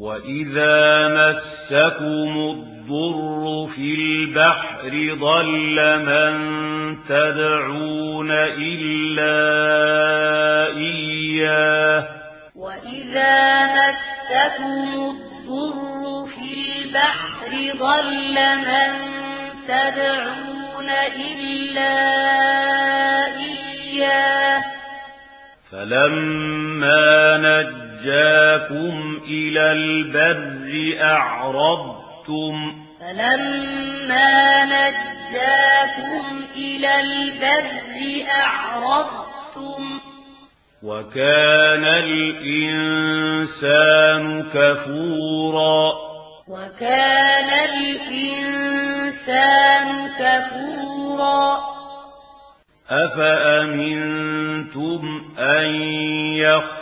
وَإِذَا مَسَّكُمُ الضُّرُّ فِي الْبَحْرِ ضَلَّ مَن تَدْعُونَ إِلَّا إِيَّاهُ وَإِذَا مَسَّكُمُ الضُّرُّ فِي الْبَحْرِ ضَلَّ مَن تَدْعُونَ إِلَّا إِيَّاهُ فَلَمَّا نَجَّاكُمْ نجاكم إلى البر أعرضتم فلما نجاكم إلى البر أعرضتم وكان الإنسان كفورا وكان الإنسان كفورا أفأمنتم أن يخفر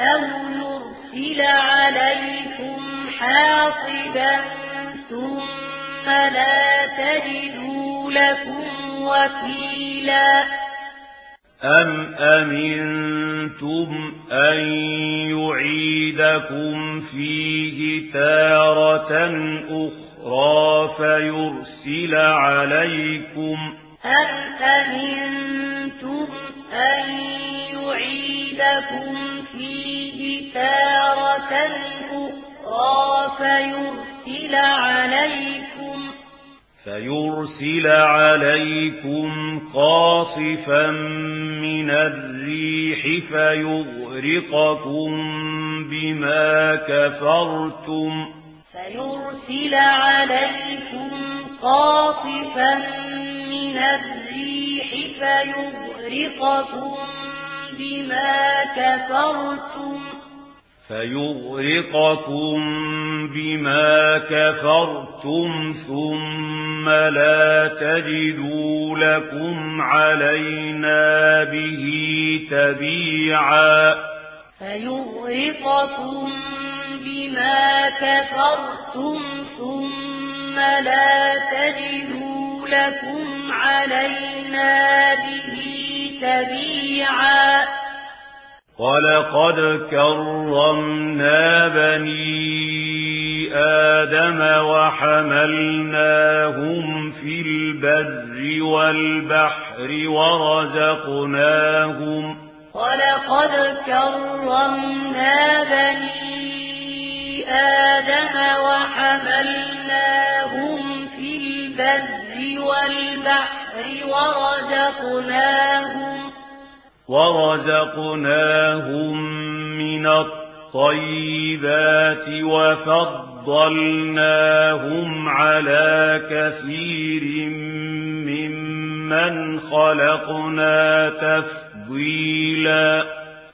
أو نرسل عليكم حاصبا ثم لا تجدوا لكم وكيلا أم أمنتم أن يعيدكم فيه تارة أخرى فيرسل عليكم أم أمنتم أن يعيدكم فيرسل عليكم قاصفا من الريح فيغرقكم بما كفرتم فيرسل عليكم قاصفا من الريح فيغرقكم بما كفرتم فيغرقكم بما كفرتم ثم لا تجدوا لكم علينا به تبيعا فيغرقكم بما كفرتم ثم لا تجدوا لكم علينا به تبيعا وَلَقَدْ كَرَّمْنَا بَنِي آدَمَ وَحَمَلْنَاهُمْ فِي الْبَرِّ وَالْبَحْرِ وَرَزَقْنَاهُمْ وَلَقَدْ كَرَّمْنَا بَنِي آدَمَ وَحَمَلْنَاهُمْ فِي الْبَرِّ وَالْبَحْرِ وَرَزَقْنَاهُمْ ورزقناهم من الطيبات وفضلناهم على كثير ممن خلقنا تفضيلا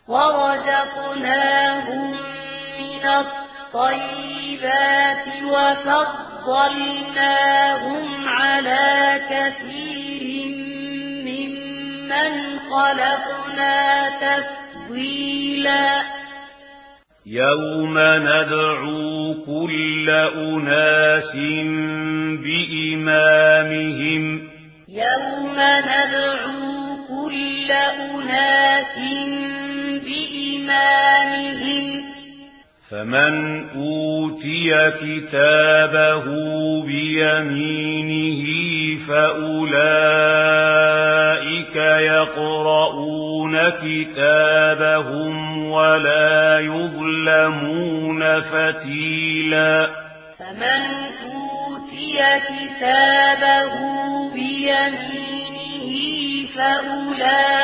ورزقناهم من الطيبات وفضلناهم على كثير مَّنْ خَلَقْنَا تَفْضِيلًا يَوْمَ نَدْعُو كُلَّ أُنَاسٍ بِإِمَامِهِمْ يَوْمَ نَدْعُو كُلَّ أُنَاسٍ بِإِمَامِهِمْ فَمَنْ أُوتِيَ كِتَابَهُ بِيَمِينِهِ فَأُولَئِكَ يقرؤون كتابهم ولا يظلمون فتيلا. فمن أوتي كتابه بيمينه فأولئك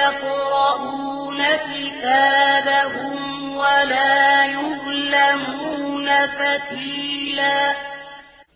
يقرؤون كتابهم ولا يظلمون فتيلا.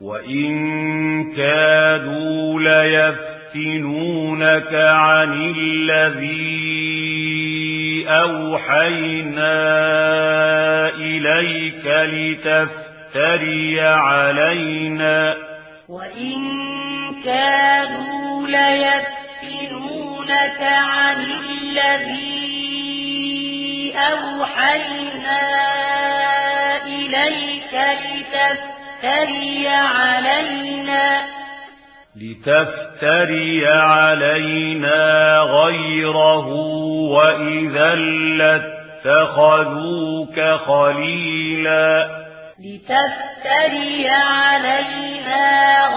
وَإِن كَادُوا لَيَفْتِنُونَكَ عَنِ الَّذِي أَوْحَيْنَا إِلَيْكَ لِتَفْتَرِيَ عَلَيْنَا وَإِن كَادُوا لَيَفْتِنُونَكَ عَنِ الَّذِي أَوْحَيْنَا إِلَيْكَ لِتَفْتَرِيَ لِتَفْتَرِيَ عَلَيْنَا. لِتَفْتَرِيَ عَلَيْنَا غَيْرَهُ وَإِذًا لَّاتَّخَذُوكَ خَلِيلًا. لِتَفْتَرِيَ عَلَيْنَا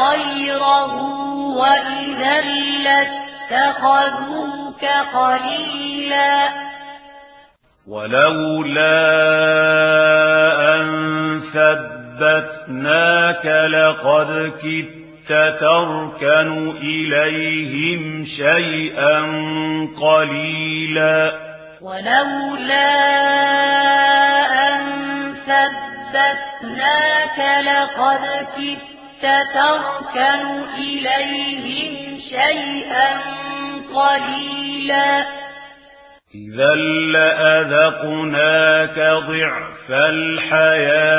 غَيْرَهُ وَإِذًا لَّاتَّخَذُوكَ خَلِيلًا. ولولا أن سد وأنبتناك لقد كت تركن إليهم شيئا قليلا ولولا أن ثبتناك لقد كت تركن إليهم شيئا قليلا إذا لأذقناك ضعف الحياة